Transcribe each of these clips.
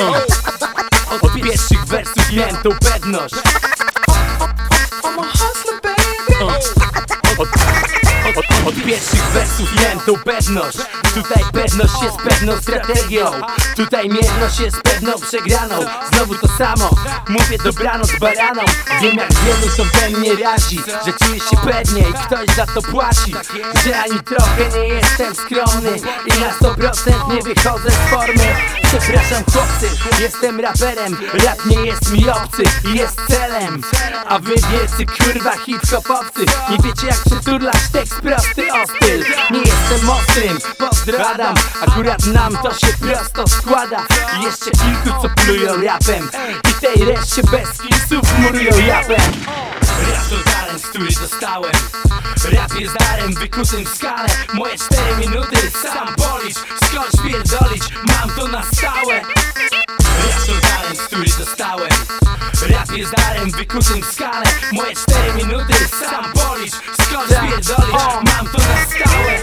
Od, pierwszych wersów miałem tą pewność. Od pierwszych wersów miałem tą pewność Tutaj pewność jest pewną strategią. Tutaj mierność jest pewną przegraną. Znowu to samo, mówię dobranoc baraną Wiem jak wielu to we mnie razi Że czuję się pewnie i ktoś za to płaci. Że ani trochę nie jestem skromny I na 100% nie wychodzę z formy. Przepraszam chłopcy, jestem raperem. Rap nie jest mi obcy jest celem. A wy wielcy kurwa hip-hopowcy Nie wiecie jak przeturlać tekst prosty o styl. Nie jestem ostrym, pozdrawiam Akurat nam to się prosto składa. I jeszcze kilku co plują rapem. I tej reszcie bez skillsów murują japem Rap to talent, który dostałem. Rap jest darem wykutym w skale Moje cztery minuty, sam policz Skąd pierdolić, mam to na stałe. Rap to talent, który dostałem. Rap jest darem wykutym w skale Moje cztery minuty, sam policz Skąd pierdolić, mam to na stałe.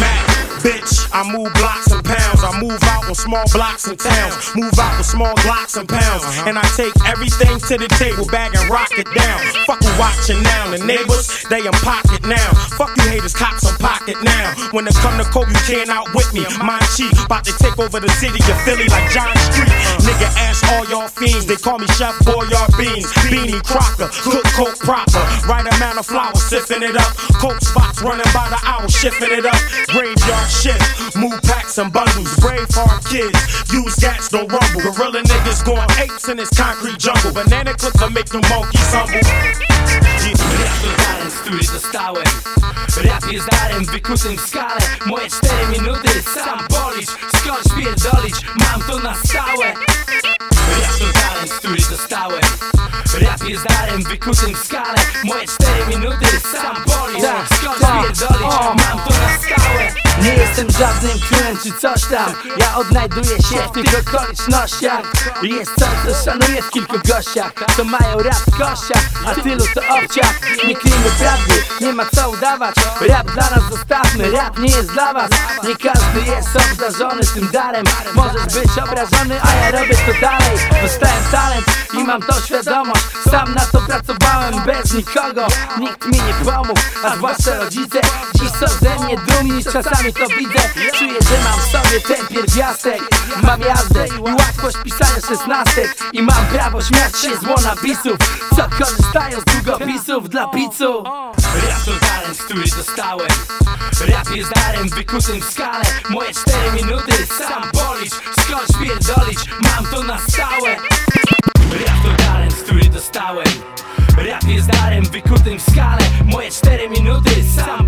Mac, bitch, I move blocks and pounds. I move out on small blocks and towns. Move out with small blocks and pounds. Uh-huh. And I take everything to the table, bag and rock it down. Fuck you watching now. The neighbors, they in pocket now. Fuck you haters, cops in pocket now. When it come to coke, you can't outwit me. My cheap, about to take over the city of Philly like John Street. Nigga, ask all y'all fiends. They call me Chef Boyard Beans. Beanie Crocker, cook coke proper. Right amount of flour, sipping it up. Coke spots running by the hour, shifting it up. Graveyard shift, move packs and bundles. Brave hard kids, use gats, don't rumble. Gorilla niggas going apes in this concrete jungle. Banana clips will make them monkeys humble. Rap jest darem wykutym w skale Moje cztery minuty, sam policz Skąd pierdolić, mam to na stałe Rap to talent, który dostałem. Rap jest darem wykutym w skale Moje cztery minuty, sam policz Skąd pierdolić, mam to na stałe nie jestem żadnym królem czy coś tam. Ja odnajduję się w tych okolicznościach. Jest coś, co szanuję w kilku gościach. To mają rap w kościach, a tylu to obciach Nie kryjmy prawdy, nie ma co udawać. Rap dla nas zostawmy, rap nie jest dla was. Nie każdy jest obdarzony tym darem. Możesz być obrażony, a ja robię to mam to świadomość Sam na to pracowałem bez nikogo. Nikt mi nie pomógł, a zwłaszcza rodzice. Dziś są ze mnie dumni, czasami to widzę. Czuję, że mam w sobie ten pierwiastek. Mam jazdę i łatwość pisania szesnastek. I mam prawo śmiać się z łona Co korzystają z długopisów dla picu? Rap to talent, który dostałem. Rap jest darem wykutym w skale. Moje cztery minuty, sam policz Skąd pierdolić, mam to na stałe darem wykutym w skale. Moje cztery minuty, sam